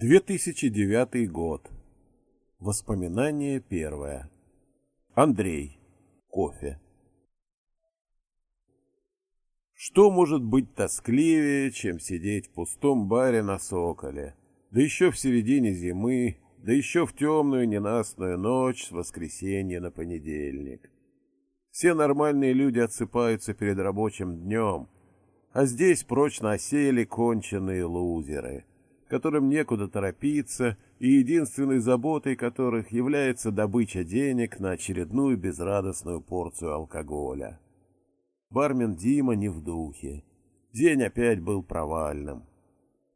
2009 год. Воспоминание первое. Андрей. Кофе. Что может быть тоскливее, чем сидеть в пустом баре на Соколе, да еще в середине зимы, да еще в темную ненастную ночь с воскресенья на понедельник. Все нормальные люди отсыпаются перед рабочим днем, а здесь прочно осели конченые лузеры — которым некуда торопиться и единственной заботой которых является добыча денег на очередную безрадостную порцию алкоголя. Бармен Дима не в духе. День опять был провальным.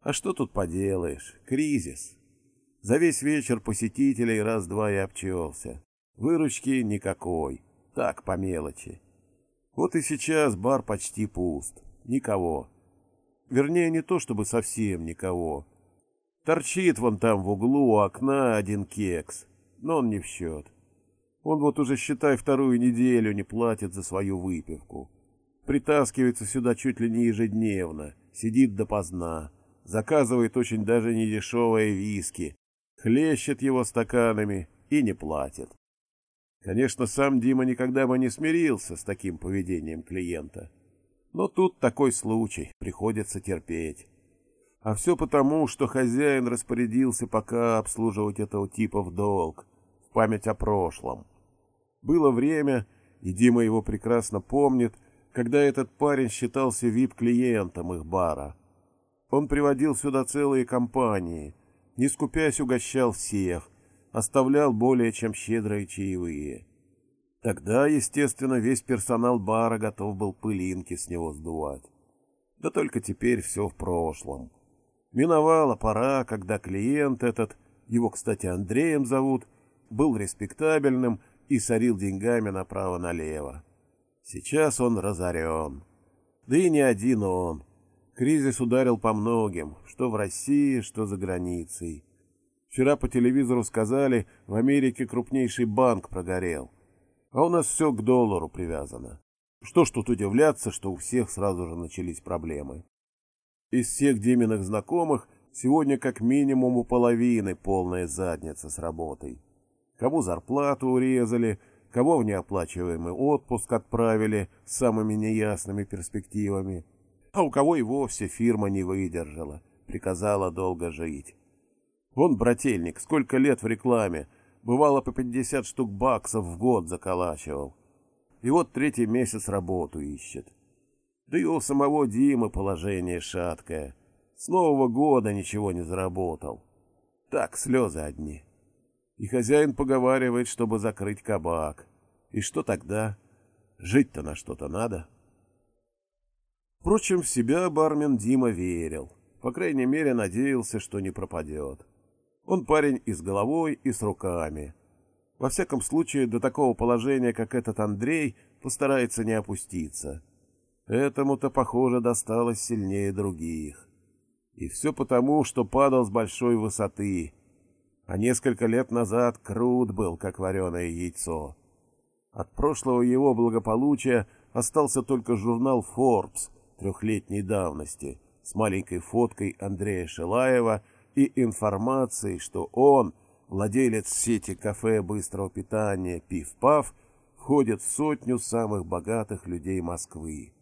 А что тут поделаешь? Кризис. За весь вечер посетителей раз-два и обчелся. Выручки никакой. Так, по мелочи. Вот и сейчас бар почти пуст. Никого. Вернее, не то чтобы совсем никого. Торчит вон там в углу у окна один кекс, но он не в счет. Он вот уже, считай, вторую неделю не платит за свою выпивку. Притаскивается сюда чуть ли не ежедневно, сидит допоздна, заказывает очень даже недешевые виски, хлещет его стаканами и не платит. Конечно, сам Дима никогда бы не смирился с таким поведением клиента. Но тут такой случай, приходится терпеть. А все потому, что хозяин распорядился пока обслуживать этого типа в долг, в память о прошлом. Было время, и Дима его прекрасно помнит, когда этот парень считался вип-клиентом их бара. Он приводил сюда целые компании, не скупясь угощал всех, оставлял более чем щедрые чаевые. Тогда, естественно, весь персонал бара готов был пылинки с него сдувать. Да только теперь все в прошлом. Миновала пора, когда клиент этот, его, кстати, Андреем зовут, был респектабельным и сорил деньгами направо-налево. Сейчас он разорен. Да и не один он. Кризис ударил по многим, что в России, что за границей. Вчера по телевизору сказали, в Америке крупнейший банк прогорел. А у нас все к доллару привязано. Что ж тут удивляться, что у всех сразу же начались проблемы. Из всех Диминых знакомых сегодня как минимум у половины полная задница с работой. Кому зарплату урезали, кого в неоплачиваемый отпуск отправили с самыми неясными перспективами, а у кого и вовсе фирма не выдержала, приказала долго жить. Вон брательник, сколько лет в рекламе, бывало по 50 штук баксов в год заколачивал. И вот третий месяц работу ищет. Да и у самого Димы положение шаткое. С Нового года ничего не заработал. Так, слезы одни. И хозяин поговаривает, чтобы закрыть кабак. И что тогда? Жить-то на что-то надо. Впрочем, в себя бармен Дима верил. По крайней мере, надеялся, что не пропадет. Он парень и с головой, и с руками. Во всяком случае, до такого положения, как этот Андрей, постарается не опуститься. Этому-то, похоже, досталось сильнее других. И все потому, что падал с большой высоты. А несколько лет назад крут был, как вареное яйцо. От прошлого его благополучия остался только журнал Forbes трехлетней давности с маленькой фоткой Андрея Шилаева и информацией, что он, владелец сети кафе быстрого питания «Пив-Пав», входит в сотню самых богатых людей Москвы.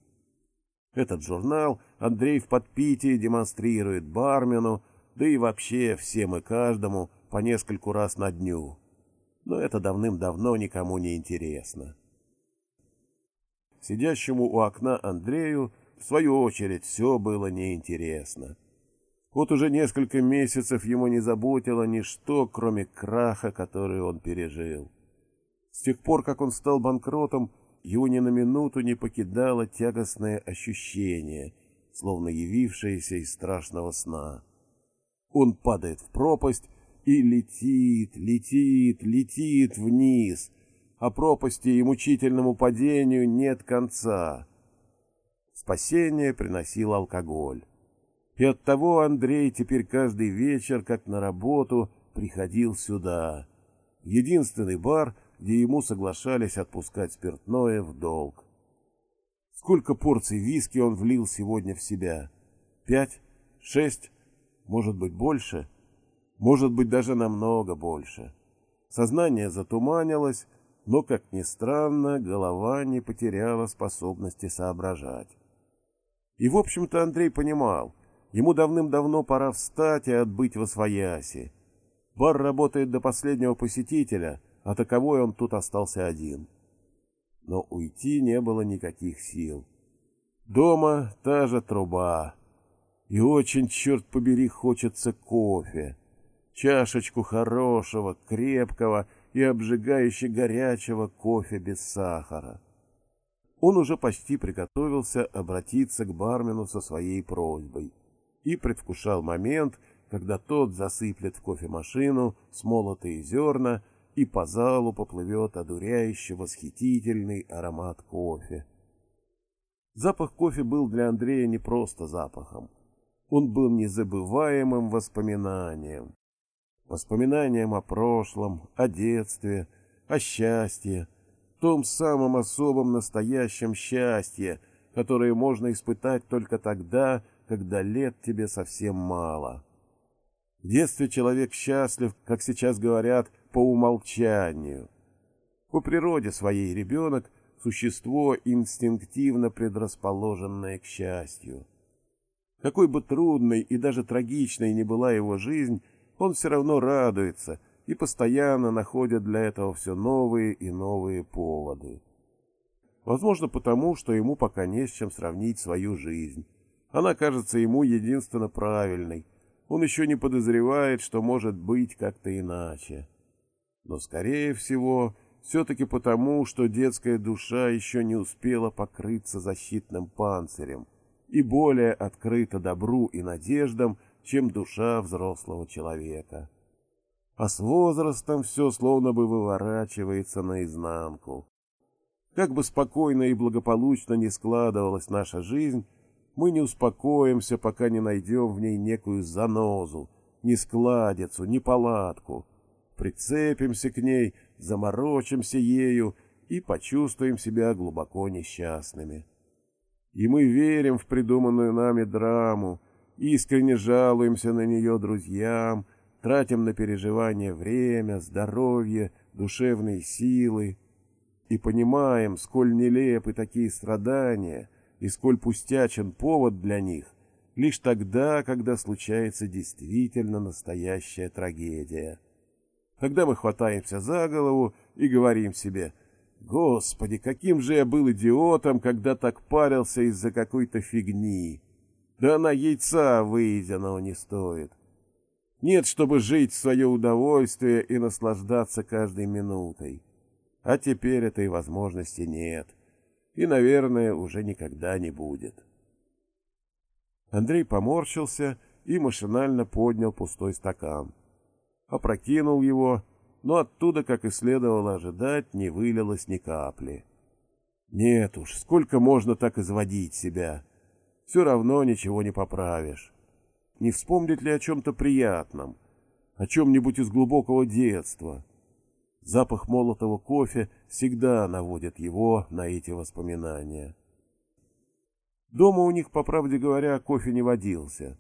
Этот журнал Андрей в подпитии демонстрирует бармену, да и вообще всем и каждому по нескольку раз на дню. Но это давным-давно никому не интересно. Сидящему у окна Андрею, в свою очередь, все было неинтересно. Вот уже несколько месяцев ему не заботило ничто, кроме краха, который он пережил. С тех пор, как он стал банкротом, его ни на минуту не покидало тягостное ощущение, словно явившееся из страшного сна. Он падает в пропасть и летит, летит, летит вниз, а пропасти и мучительному падению нет конца. Спасение приносил алкоголь. И оттого Андрей теперь каждый вечер, как на работу, приходил сюда. Единственный бар, где ему соглашались отпускать спиртное в долг. Сколько порций виски он влил сегодня в себя? Пять? Шесть? Может быть, больше? Может быть, даже намного больше. Сознание затуманилось, но, как ни странно, голова не потеряла способности соображать. И, в общем-то, Андрей понимал, ему давным-давно пора встать и отбыть во свояси. Бар работает до последнего посетителя, а таковой он тут остался один. Но уйти не было никаких сил. Дома та же труба. И очень, черт побери, хочется кофе. Чашечку хорошего, крепкого и обжигающе горячего кофе без сахара. Он уже почти приготовился обратиться к бармену со своей просьбой и предвкушал момент, когда тот засыплет в кофемашину смолотые зерна и по залу поплывет одуряющий восхитительный аромат кофе. Запах кофе был для Андрея не просто запахом. Он был незабываемым воспоминанием. Воспоминанием о прошлом, о детстве, о счастье, том самом особом настоящем счастье, которое можно испытать только тогда, когда лет тебе совсем мало. В детстве человек счастлив, как сейчас говорят, по умолчанию. По природе своей ребенок – существо, инстинктивно предрасположенное к счастью. Какой бы трудной и даже трагичной ни была его жизнь, он все равно радуется и постоянно находит для этого все новые и новые поводы. Возможно, потому, что ему пока не с чем сравнить свою жизнь. Она кажется ему единственно правильной. Он еще не подозревает, что может быть как-то иначе. Но, скорее всего, все-таки потому, что детская душа еще не успела покрыться защитным панцирем и более открыта добру и надеждам, чем душа взрослого человека. А с возрастом все словно бы выворачивается наизнанку. Как бы спокойно и благополучно ни складывалась наша жизнь, мы не успокоимся, пока не найдем в ней некую занозу, ни складицу, ни палатку. Прицепимся к ней, заморочимся ею и почувствуем себя глубоко несчастными. И мы верим в придуманную нами драму, искренне жалуемся на нее друзьям, тратим на переживание время, здоровье, душевные силы и понимаем, сколь нелепы такие страдания и сколь пустячен повод для них лишь тогда, когда случается действительно настоящая трагедия. Когда мы хватаемся за голову и говорим себе «Господи, каким же я был идиотом, когда так парился из-за какой-то фигни!» Да она яйца выеденного не стоит. Нет, чтобы жить в свое удовольствие и наслаждаться каждой минутой. А теперь этой возможности нет. И, наверное, уже никогда не будет. Андрей поморщился и машинально поднял пустой стакан. Опрокинул его, но оттуда, как и следовало ожидать, не вылилось ни капли. Нет уж, сколько можно так изводить себя? все равно ничего не поправишь. Не вспомнить ли о чем-то приятном, о чем-нибудь из глубокого детства? Запах молотого кофе всегда наводит его на эти воспоминания. Дома у них, по правде говоря, кофе не водился.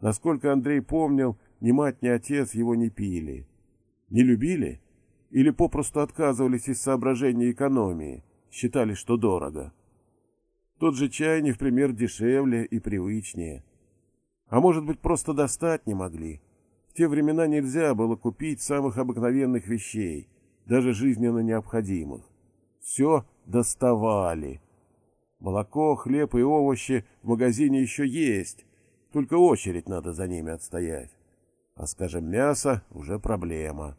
Насколько Андрей помнил, ни мать, ни отец его не пили. Не любили? Или попросту отказывались из соображения экономии, считали, что дорого? Тот же чай не в пример дешевле и привычнее. А может быть, просто достать не могли. В те времена нельзя было купить самых обыкновенных вещей, даже жизненно необходимых. Все доставали. Молоко, хлеб и овощи в магазине еще есть, только очередь надо за ними отстоять. А, скажем, мясо уже проблема.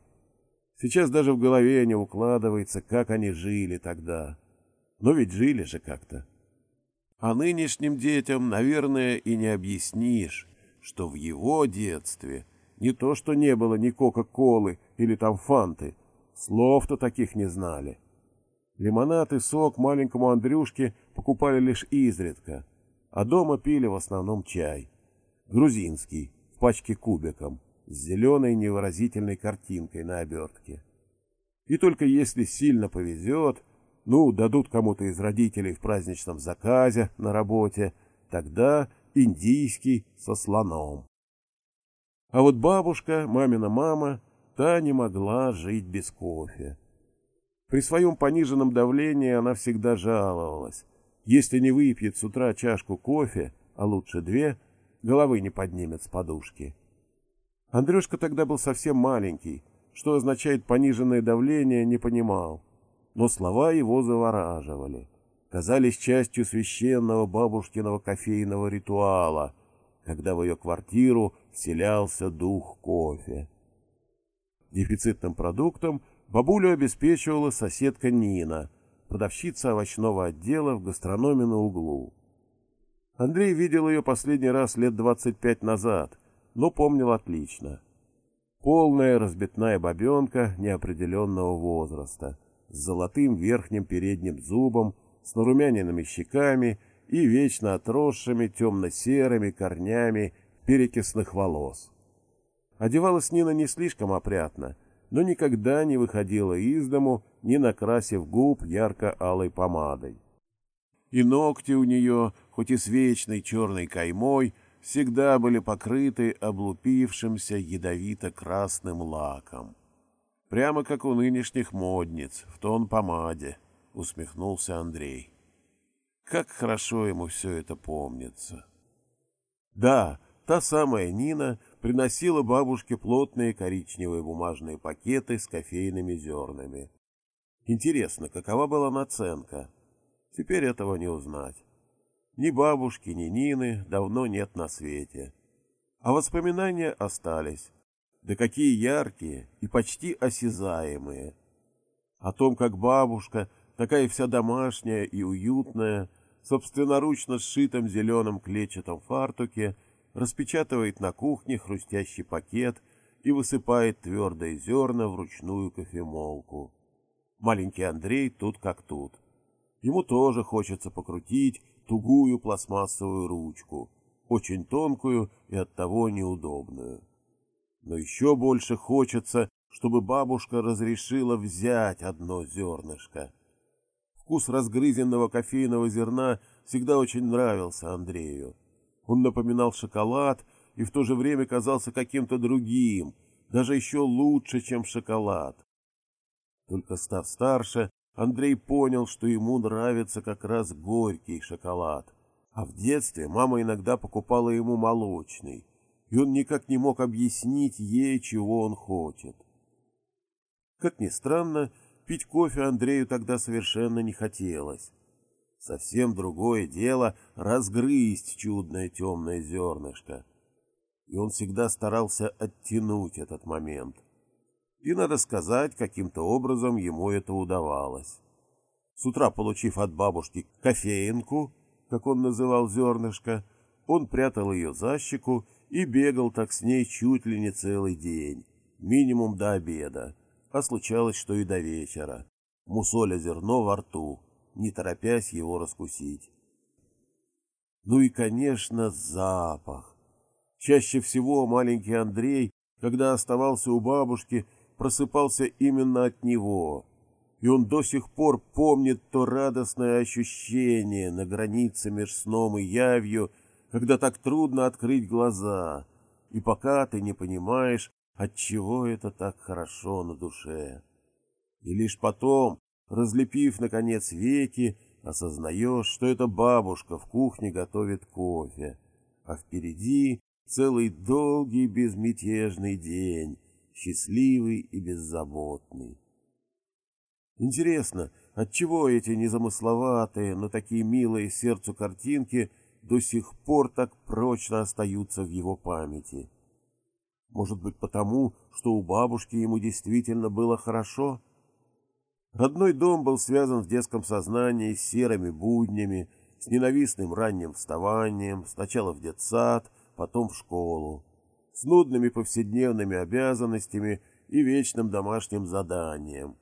Сейчас даже в голове не укладывается, как они жили тогда. Но ведь жили же как-то. А нынешним детям, наверное, и не объяснишь, что в его детстве не то что не было ни Кока-Колы или там Фанты, слов-то таких не знали. Лимонад и сок маленькому Андрюшке покупали лишь изредка, а дома пили в основном чай. Грузинский, в пачке кубиком, с зеленой невыразительной картинкой на обертке. И только если сильно повезет, ну, дадут кому-то из родителей в праздничном заказе на работе, тогда индийский со слоном. А вот бабушка, мамина мама, та не могла жить без кофе. При своем пониженном давлении она всегда жаловалась. Если не выпьет с утра чашку кофе, а лучше две, головы не поднимет с подушки. Андрюшка тогда был совсем маленький, что означает пониженное давление, не понимал. Но слова его завораживали, казались частью священного бабушкиного кофейного ритуала, когда в ее квартиру вселялся дух кофе. Дефицитным продуктом бабулю обеспечивала соседка Нина, продавщица овощного отдела в гастрономе на углу. Андрей видел ее последний раз лет двадцать пять назад, но помнил отлично. Полная разбитная бабенка неопределенного возраста, с золотым верхним передним зубом, с нарумяненными щеками и вечно отросшими темно-серыми корнями перекисных волос. Одевалась Нина не слишком опрятно, но никогда не выходила из дому, не накрасив губ ярко-алой помадой. И ногти у нее, хоть и с вечной черной каймой, всегда были покрыты облупившимся ядовито-красным лаком. Прямо как у нынешних модниц, в тон помаде, — усмехнулся Андрей. Как хорошо ему все это помнится. Да, та самая Нина приносила бабушке плотные коричневые бумажные пакеты с кофейными зернами. Интересно, какова была наценка? Теперь этого не узнать. Ни бабушки, ни Нины давно нет на свете. А воспоминания остались. Да какие яркие и почти осязаемые. О том, как бабушка, такая вся домашняя и уютная, собственноручно сшитом зеленом клетчатом фартуке, распечатывает на кухне хрустящий пакет и высыпает твердые зерна в ручную кофемолку. Маленький Андрей тут как тут. Ему тоже хочется покрутить тугую пластмассовую ручку, очень тонкую и оттого неудобную. Но еще больше хочется, чтобы бабушка разрешила взять одно зернышко. Вкус разгрызенного кофейного зерна всегда очень нравился Андрею. Он напоминал шоколад и в то же время казался каким-то другим, даже еще лучше, чем шоколад. Только став старше, Андрей понял, что ему нравится как раз горький шоколад. А в детстве мама иногда покупала ему молочный, и он никак не мог объяснить ей, чего он хочет. Как ни странно, Пить кофе Андрею тогда совершенно не хотелось. Совсем другое дело разгрызть чудное темное зернышко. И он всегда старался оттянуть этот момент. И, надо сказать, каким-то образом ему это удавалось. С утра, получив от бабушки кофеинку, как он называл зернышко, он прятал ее за щеку и бегал так с ней чуть ли не целый день, минимум до обеда а случалось, что и до вечера, мусоля зерно во рту, не торопясь его раскусить. Ну и, конечно, запах. Чаще всего маленький Андрей, когда оставался у бабушки, просыпался именно от него, и он до сих пор помнит то радостное ощущение на границе между сном и явью, когда так трудно открыть глаза, и пока ты не понимаешь, Отчего это так хорошо на душе? И лишь потом, разлепив, наконец, веки, осознаешь, что это бабушка в кухне готовит кофе, а впереди целый долгий безмятежный день, счастливый и беззаботный. Интересно, отчего эти незамысловатые, но такие милые сердцу картинки до сих пор так прочно остаются в его памяти? Может быть, потому, что у бабушки ему действительно было хорошо? Родной дом был связан в детском сознании с серыми буднями, с ненавистным ранним вставанием, сначала в детсад, потом в школу, с нудными повседневными обязанностями и вечным домашним заданием,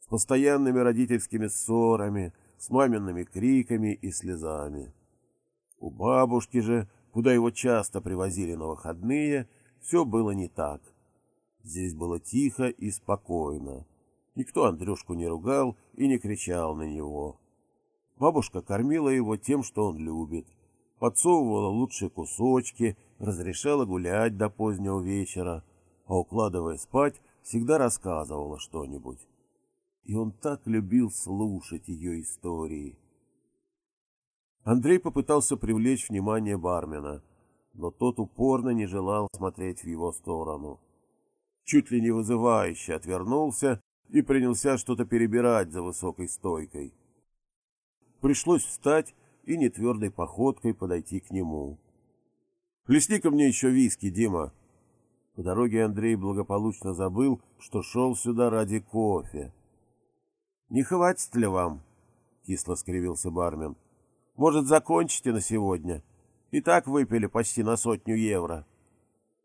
с постоянными родительскими ссорами, с мамиными криками и слезами. У бабушки же, куда его часто привозили на выходные, все было не так. Здесь было тихо и спокойно. Никто Андрюшку не ругал и не кричал на него. Бабушка кормила его тем, что он любит, подсовывала лучшие кусочки разрешала гулять до позднего вечера, а укладывая спать, всегда рассказывала что-нибудь. И он так любил слушать ее истории. Андрей попытался привлечь внимание бармена, но тот упорно не желал смотреть в его сторону. Чуть ли не вызывающе отвернулся и принялся что-то перебирать за высокой стойкой. Пришлось встать и нетвердой походкой подойти к нему. «Плесни-ка мне еще виски, Дима!» По дороге Андрей благополучно забыл, что шел сюда ради кофе. «Не хватит ли вам?» — кисло скривился бармен. «Может, закончите на сегодня? И так выпили почти на сотню евро».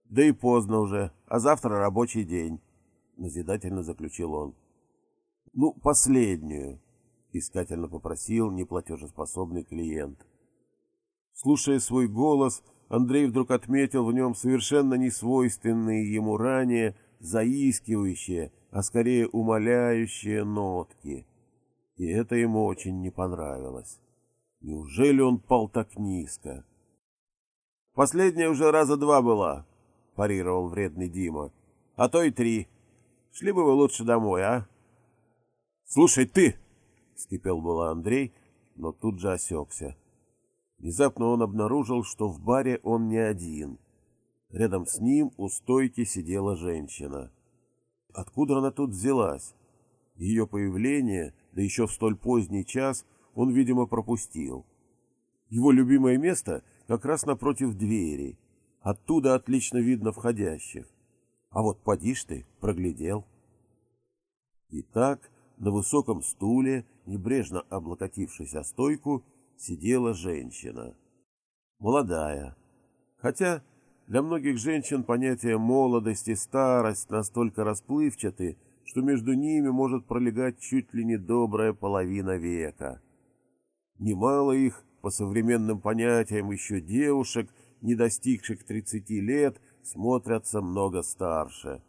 «Да и поздно уже, а завтра рабочий день», — назидательно заключил он. «Ну, последнюю», — искательно попросил неплатежеспособный клиент. Слушая свой голос, Андрей вдруг отметил в нем совершенно несвойственные ему ранее заискивающие, а скорее умоляющие нотки. И это ему очень не понравилось. Неужели он пал так низко? «Последняя уже раза два была», — парировал вредный Дима. «А то и три. Шли бы вы лучше домой, а?» «Слушай, ты!» — скипел было Андрей, но тут же осекся. Внезапно он обнаружил, что в баре он не один. Рядом с ним у стойки сидела женщина. Откуда она тут взялась? Ее появление, да еще в столь поздний час, он, видимо, пропустил. Его любимое место как раз напротив двери. Оттуда отлично видно входящих. А вот поди ж ты, проглядел. Итак, на высоком стуле, небрежно облокотившись о стойку, сидела женщина. Молодая. Хотя для многих женщин понятие молодость и старость настолько расплывчаты, что между ними может пролегать чуть ли не добрая половина века. Немало их, по современным понятиям, еще девушек, не достигших 30 лет, смотрятся много старше.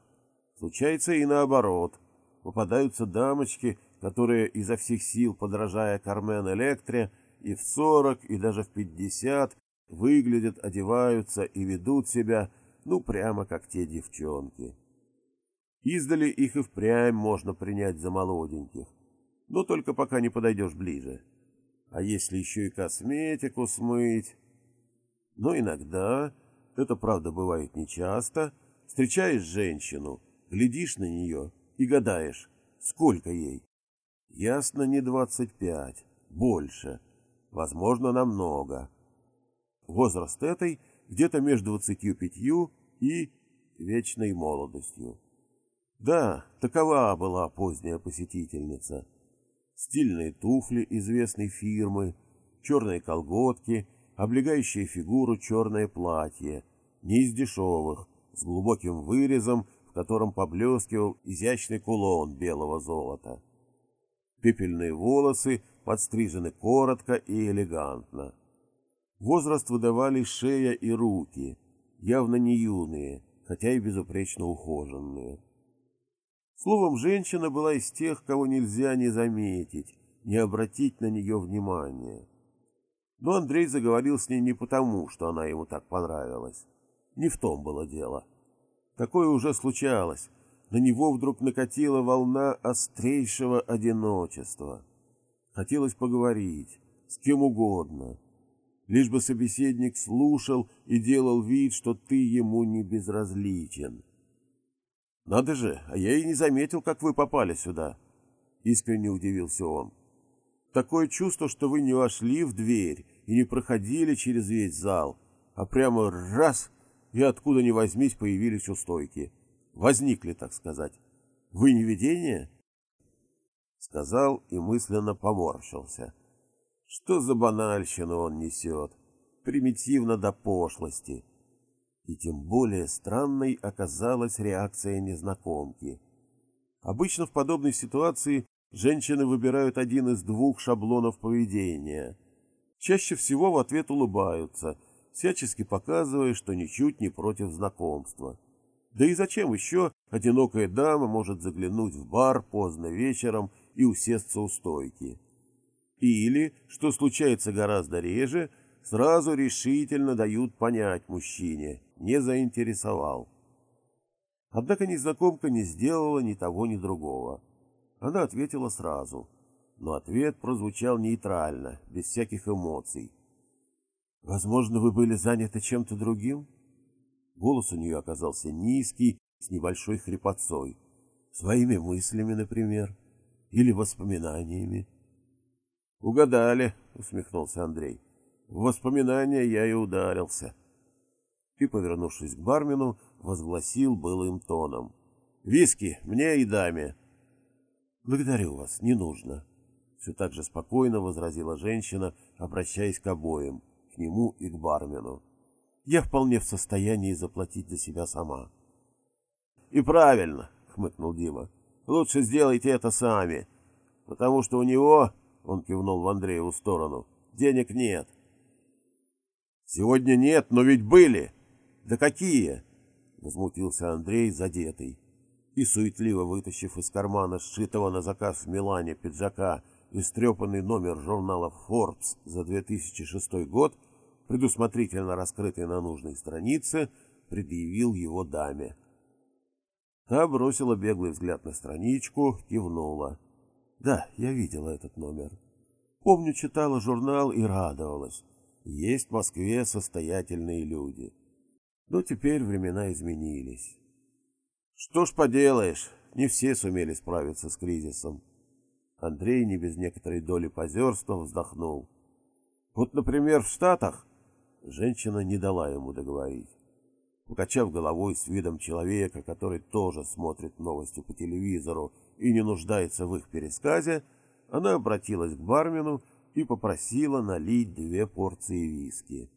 Случается и наоборот. Попадаются дамочки, которые изо всех сил, подражая Кармен Электре, и в сорок, и даже в пятьдесят выглядят, одеваются и ведут себя, ну, прямо как те девчонки. Издали их и впрямь можно принять за молоденьких, но только пока не подойдешь ближе. А если еще и косметику смыть? Но иногда, это правда бывает нечасто, встречаешь женщину, глядишь на нее и гадаешь, сколько ей. Ясно, не двадцать пять, больше — возможно, намного. Возраст этой где-то между двадцатью пятью и вечной молодостью. Да, такова была поздняя посетительница. Стильные туфли известной фирмы, черные колготки, облегающие фигуру черное платье, не из дешевых, с глубоким вырезом, в котором поблескивал изящный кулон белого золота. Пепельные волосы подстрижены коротко и элегантно. Возраст выдавали шея и руки, явно не юные, хотя и безупречно ухоженные. Словом, женщина была из тех, кого нельзя не заметить, не обратить на нее внимания. Но Андрей заговорил с ней не потому, что она ему так понравилась. Не в том было дело. Такое уже случалось. На него вдруг накатила волна острейшего одиночества. Хотелось поговорить, с кем угодно. Лишь бы собеседник слушал и делал вид, что ты ему не безразличен. «Надо же, а я и не заметил, как вы попали сюда», — искренне удивился он. «Такое чувство, что вы не вошли в дверь и не проходили через весь зал, а прямо раз и откуда ни возьмись появились у стойки. Возникли, так сказать. Вы не видение?» сказал и мысленно поморщился. Что за банальщину он несет? Примитивно до пошлости. И тем более странной оказалась реакция незнакомки. Обычно в подобной ситуации женщины выбирают один из двух шаблонов поведения. Чаще всего в ответ улыбаются, всячески показывая, что ничуть не против знакомства. Да и зачем еще одинокая дама может заглянуть в бар поздно вечером и усесться у стойки. Или, что случается гораздо реже, сразу решительно дают понять мужчине, не заинтересовал. Однако незнакомка не сделала ни того, ни другого. Она ответила сразу, но ответ прозвучал нейтрально, без всяких эмоций. «Возможно, вы были заняты чем-то другим?» Голос у нее оказался низкий, с небольшой хрипотцой. Своими мыслями, например, или воспоминаниями. «Угадали», — усмехнулся Андрей. «В воспоминания я и ударился». И, повернувшись к бармену, возгласил былым тоном. «Виски мне и даме». «Благодарю вас, не нужно», — все так же спокойно возразила женщина, обращаясь к обоим, к нему и к бармену. «Я вполне в состоянии заплатить за себя сама». «И правильно», — хмыкнул Дима. «Лучше сделайте это сами, потому что у него, — он кивнул в Андрееву сторону, — денег нет». «Сегодня нет, но ведь были. Да какие?» — возмутился Андрей, задетый. И, суетливо вытащив из кармана сшитого на заказ в Милане пиджака истрепанный номер журнала Forbes за 2006 год, предусмотрительно раскрытый на нужной странице, предъявил его даме. Та бросила беглый взгляд на страничку, кивнула. Да, я видела этот номер. Помню, читала журнал и радовалась. Есть в Москве состоятельные люди. Но теперь времена изменились. Что ж поделаешь, не все сумели справиться с кризисом. Андрей не без некоторой доли позерства вздохнул. Вот, например, в Штатах женщина не дала ему договорить. Покачав головой с видом человека, который тоже смотрит новости по телевизору и не нуждается в их пересказе, она обратилась к бармену и попросила налить две порции виски.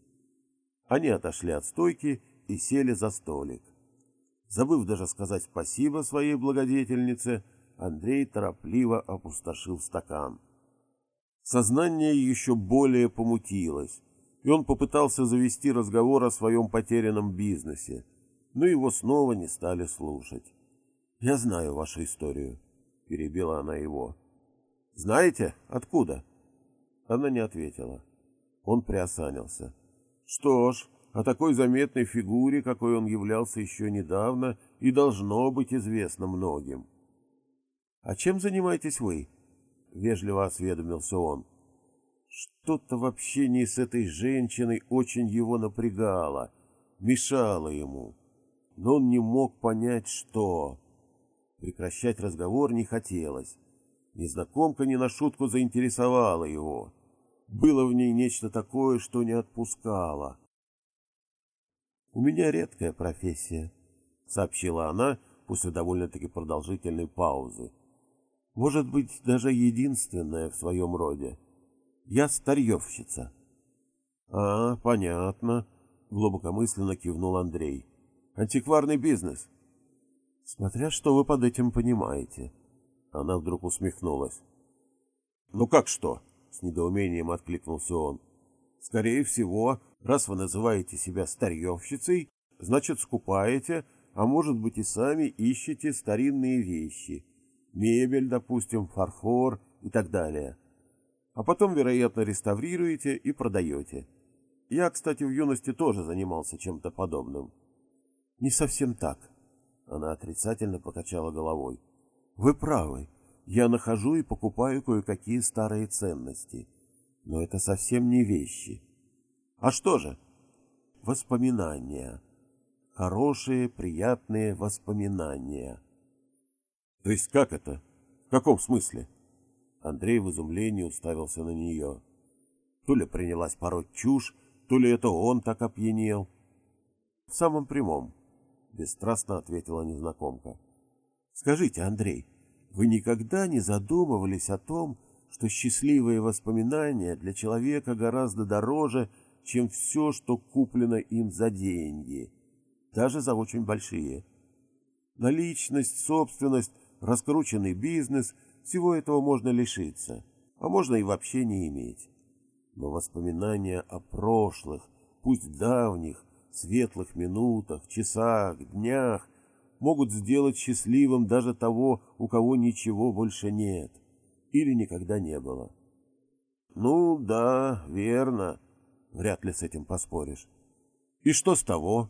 Они отошли от стойки и сели за столик. Забыв даже сказать спасибо своей благодетельнице, Андрей торопливо опустошил стакан. Сознание еще более помутилось и он попытался завести разговор о своем потерянном бизнесе, но его снова не стали слушать. «Я знаю вашу историю», — перебила она его. «Знаете, откуда?» Она не ответила. Он приосанился. «Что ж, о такой заметной фигуре, какой он являлся еще недавно, и должно быть известно многим». «А чем занимаетесь вы?» — вежливо осведомился он. Что-то в общении с этой женщиной очень его напрягало, мешало ему. Но он не мог понять, что... Прекращать разговор не хотелось. Незнакомка не на шутку заинтересовала его. Было в ней нечто такое, что не отпускало. «У меня редкая профессия», — сообщила она после довольно-таки продолжительной паузы. «Может быть, даже единственная в своем роде». Я старьевщица. — А, понятно, — глубокомысленно кивнул Андрей. — Антикварный бизнес. — Смотря что вы под этим понимаете. Она вдруг усмехнулась. — Ну как что? — с недоумением откликнулся он. — Скорее всего, раз вы называете себя старьевщицей, значит, скупаете, а может быть и сами ищете старинные вещи. Мебель, допустим, фарфор и так далее. — а потом, вероятно, реставрируете и продаете. Я, кстати, в юности тоже занимался чем-то подобным. Не совсем так. Она отрицательно покачала головой. Вы правы. Я нахожу и покупаю кое-какие старые ценности. Но это совсем не вещи. А что же? Воспоминания. Хорошие, приятные воспоминания. То есть как это? В каком смысле? — Андрей в изумлении уставился на нее. То ли принялась пороть чушь, то ли это он так опьянел. — В самом прямом, — бесстрастно ответила незнакомка. — Скажите, Андрей, вы никогда не задумывались о том, что счастливые воспоминания для человека гораздо дороже, чем все, что куплено им за деньги, даже за очень большие? Наличность, собственность, раскрученный бизнес — всего этого можно лишиться, а можно и вообще не иметь. Но воспоминания о прошлых, пусть давних, светлых минутах, часах, днях могут сделать счастливым даже того, у кого ничего больше нет или никогда не было. Ну да, верно. Вряд ли с этим поспоришь. И что с того?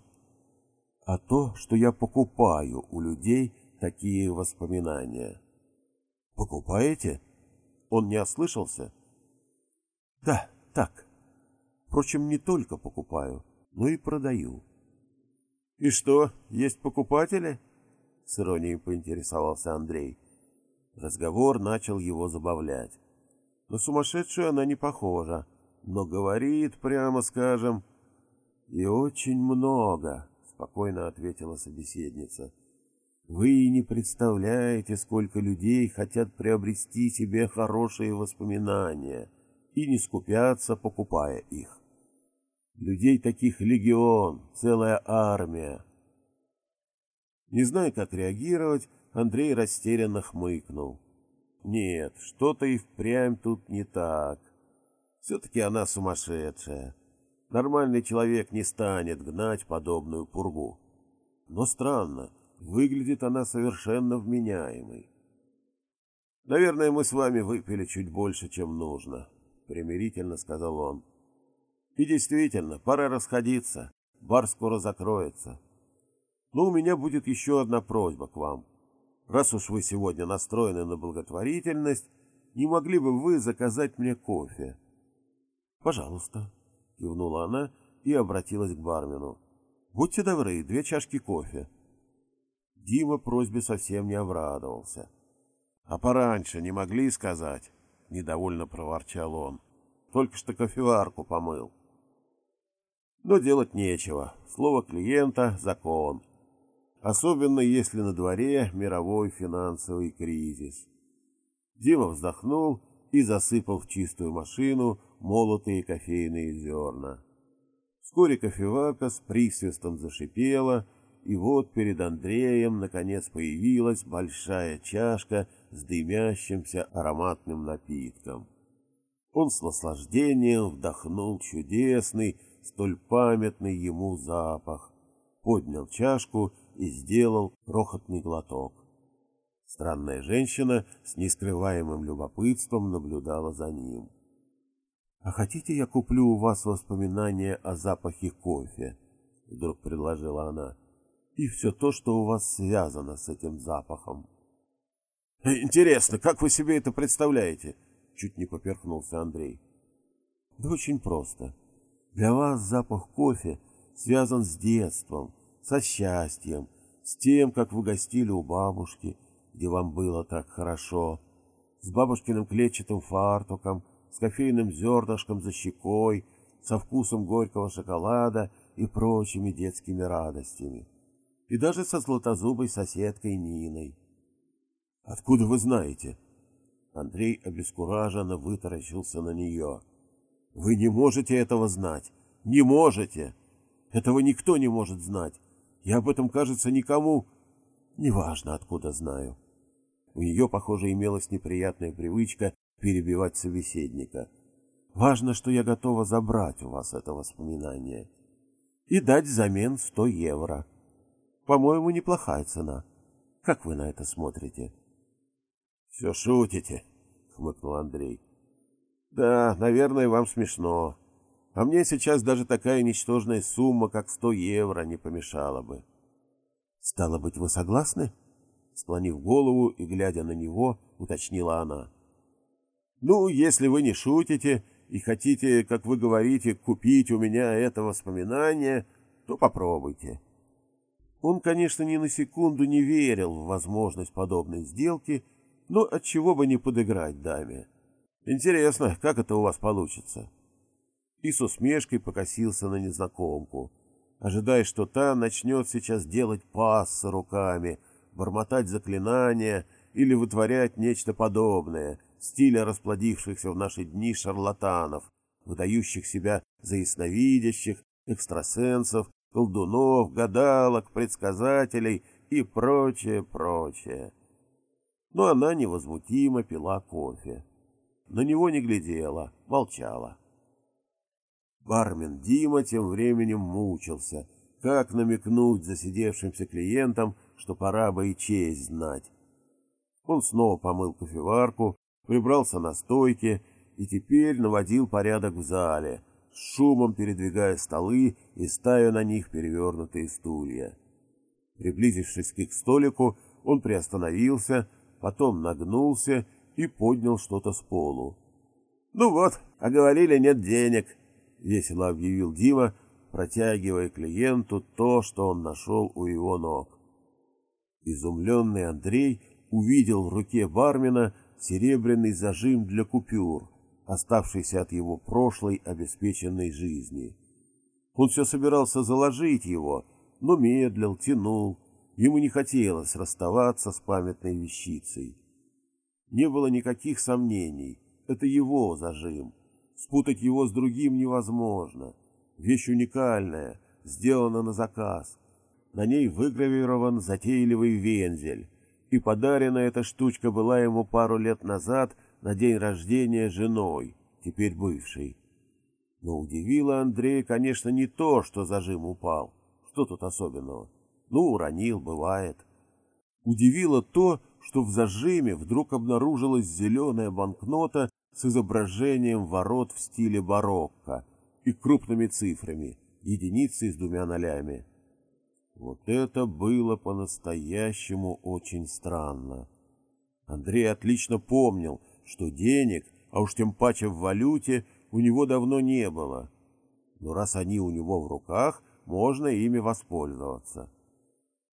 А то, что я покупаю у людей такие воспоминания. Покупаете? Он не ослышался? Да, так. Впрочем, не только покупаю, но и продаю. И что, есть покупатели? С иронией поинтересовался Андрей. Разговор начал его забавлять. На сумасшедшую она не похожа, но говорит, прямо скажем, и очень много, спокойно ответила собеседница. Вы не представляете, сколько людей хотят приобрести себе хорошие воспоминания и не скупятся, покупая их. Людей таких легион, целая армия. Не зная, как реагировать, Андрей растерянно хмыкнул. Нет, что-то и впрямь тут не так. Все-таки она сумасшедшая. Нормальный человек не станет гнать подобную пургу. Но странно, выглядит она совершенно вменяемой. «Наверное, мы с вами выпили чуть больше, чем нужно», — примирительно сказал он. «И действительно, пора расходиться. Бар скоро закроется. Но у меня будет еще одна просьба к вам. Раз уж вы сегодня настроены на благотворительность, не могли бы вы заказать мне кофе? — Пожалуйста, — кивнула она и обратилась к бармену. — Будьте добры, две чашки кофе. Дима просьбе совсем не обрадовался. — А пораньше не могли сказать? — недовольно проворчал он. — Только что кофеварку помыл. Но делать нечего. Слово клиента — закон. — особенно если на дворе мировой финансовый кризис. Дима вздохнул и засыпал в чистую машину молотые кофейные зерна. Вскоре кофеварка с присвистом зашипела, и вот перед Андреем наконец появилась большая чашка с дымящимся ароматным напитком. Он с наслаждением вдохнул чудесный, столь памятный ему запах, поднял чашку и сделал крохотный глоток. Странная женщина с нескрываемым любопытством наблюдала за ним. — А хотите, я куплю у вас воспоминания о запахе кофе? — вдруг предложила она. — И все то, что у вас связано с этим запахом. — Интересно, как вы себе это представляете? — чуть не поперхнулся Андрей. — Да очень просто. Для вас запах кофе связан с детством, со счастьем, с тем, как вы гостили у бабушки, где вам было так хорошо, с бабушкиным клетчатым фартуком, с кофейным зернышком за щекой, со вкусом горького шоколада и прочими детскими радостями. И даже со златозубой соседкой Ниной. «Откуда вы знаете?» Андрей обескураженно вытаращился на нее. «Вы не можете этого знать! Не можете! Этого никто не может знать! Я об этом, кажется, никому... Неважно, откуда знаю. У нее, похоже, имелась неприятная привычка перебивать собеседника. Важно, что я готова забрать у вас это воспоминание и дать взамен сто евро. По-моему, неплохая цена. Как вы на это смотрите? — Все шутите, — хмыкнул Андрей. — Да, наверное, вам смешно. А мне сейчас даже такая ничтожная сумма, как сто евро, не помешала бы. — Стало быть, вы согласны? Склонив голову и глядя на него, уточнила она. — Ну, если вы не шутите и хотите, как вы говорите, купить у меня это воспоминание, то попробуйте. Он, конечно, ни на секунду не верил в возможность подобной сделки, но отчего бы не подыграть даме. Интересно, как это у вас получится? — и с усмешкой покосился на незнакомку, ожидая, что та начнет сейчас делать пассы руками, бормотать заклинания или вытворять нечто подобное, стиля расплодившихся в наши дни шарлатанов, выдающих себя за ясновидящих, экстрасенсов, колдунов, гадалок, предсказателей и прочее, прочее. Но она невозмутимо пила кофе. На него не глядела, молчала. Бармен Дима тем временем мучился, как намекнуть засидевшимся клиентам, что пора бы и честь знать. Он снова помыл кофеварку, прибрался на стойке и теперь наводил порядок в зале, шумом передвигая столы и ставя на них перевернутые стулья. Приблизившись к их столику, он приостановился, потом нагнулся и поднял что-то с полу. — Ну вот, а говорили, нет денег, — весело объявил Дима, протягивая клиенту то, что он нашел у его ног. Изумленный Андрей увидел в руке бармена серебряный зажим для купюр, оставшийся от его прошлой обеспеченной жизни. Он все собирался заложить его, но медлил, тянул. Ему не хотелось расставаться с памятной вещицей. Не было никаких сомнений. Это его зажим. Спутать его с другим невозможно. Вещь уникальная, сделана на заказ. На ней выгравирован затейливый вензель. И подарена эта штучка была ему пару лет назад на день рождения женой, теперь бывшей. Но удивило Андрея, конечно, не то, что зажим упал. Что тут особенного? Ну, уронил, бывает. Удивило то, что в зажиме вдруг обнаружилась зеленая банкнота с изображением ворот в стиле барокко и крупными цифрами, единицей с двумя нолями. Вот это было по-настоящему очень странно. Андрей отлично помнил, что денег, а уж тем паче в валюте, у него давно не было. Но раз они у него в руках, можно ими воспользоваться.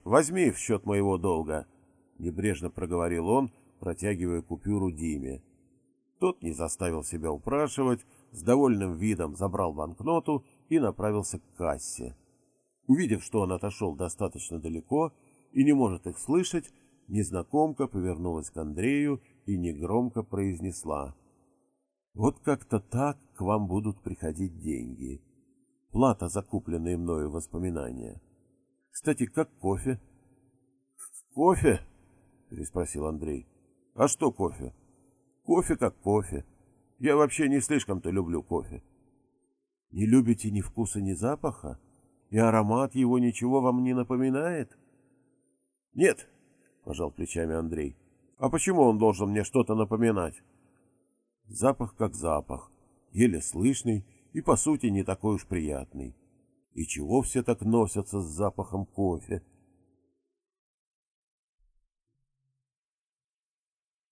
«Возьми в счет моего долга», — небрежно проговорил он, протягивая купюру Диме. Тот не заставил себя упрашивать, с довольным видом забрал банкноту и направился к кассе. Увидев, что он отошел достаточно далеко и не может их слышать, незнакомка повернулась к Андрею и негромко произнесла. «Вот как-то так к вам будут приходить деньги. Плата за купленные мною воспоминания. Кстати, как кофе?» «Кофе?» — переспросил Андрей. «А что кофе?» «Кофе как кофе. Я вообще не слишком-то люблю кофе». «Не любите ни вкуса, ни запаха? И аромат его ничего вам не напоминает?» «Нет», — пожал плечами Андрей. «А почему он должен мне что-то напоминать?» Запах как запах, еле слышный и, по сути, не такой уж приятный. И чего все так носятся с запахом кофе? —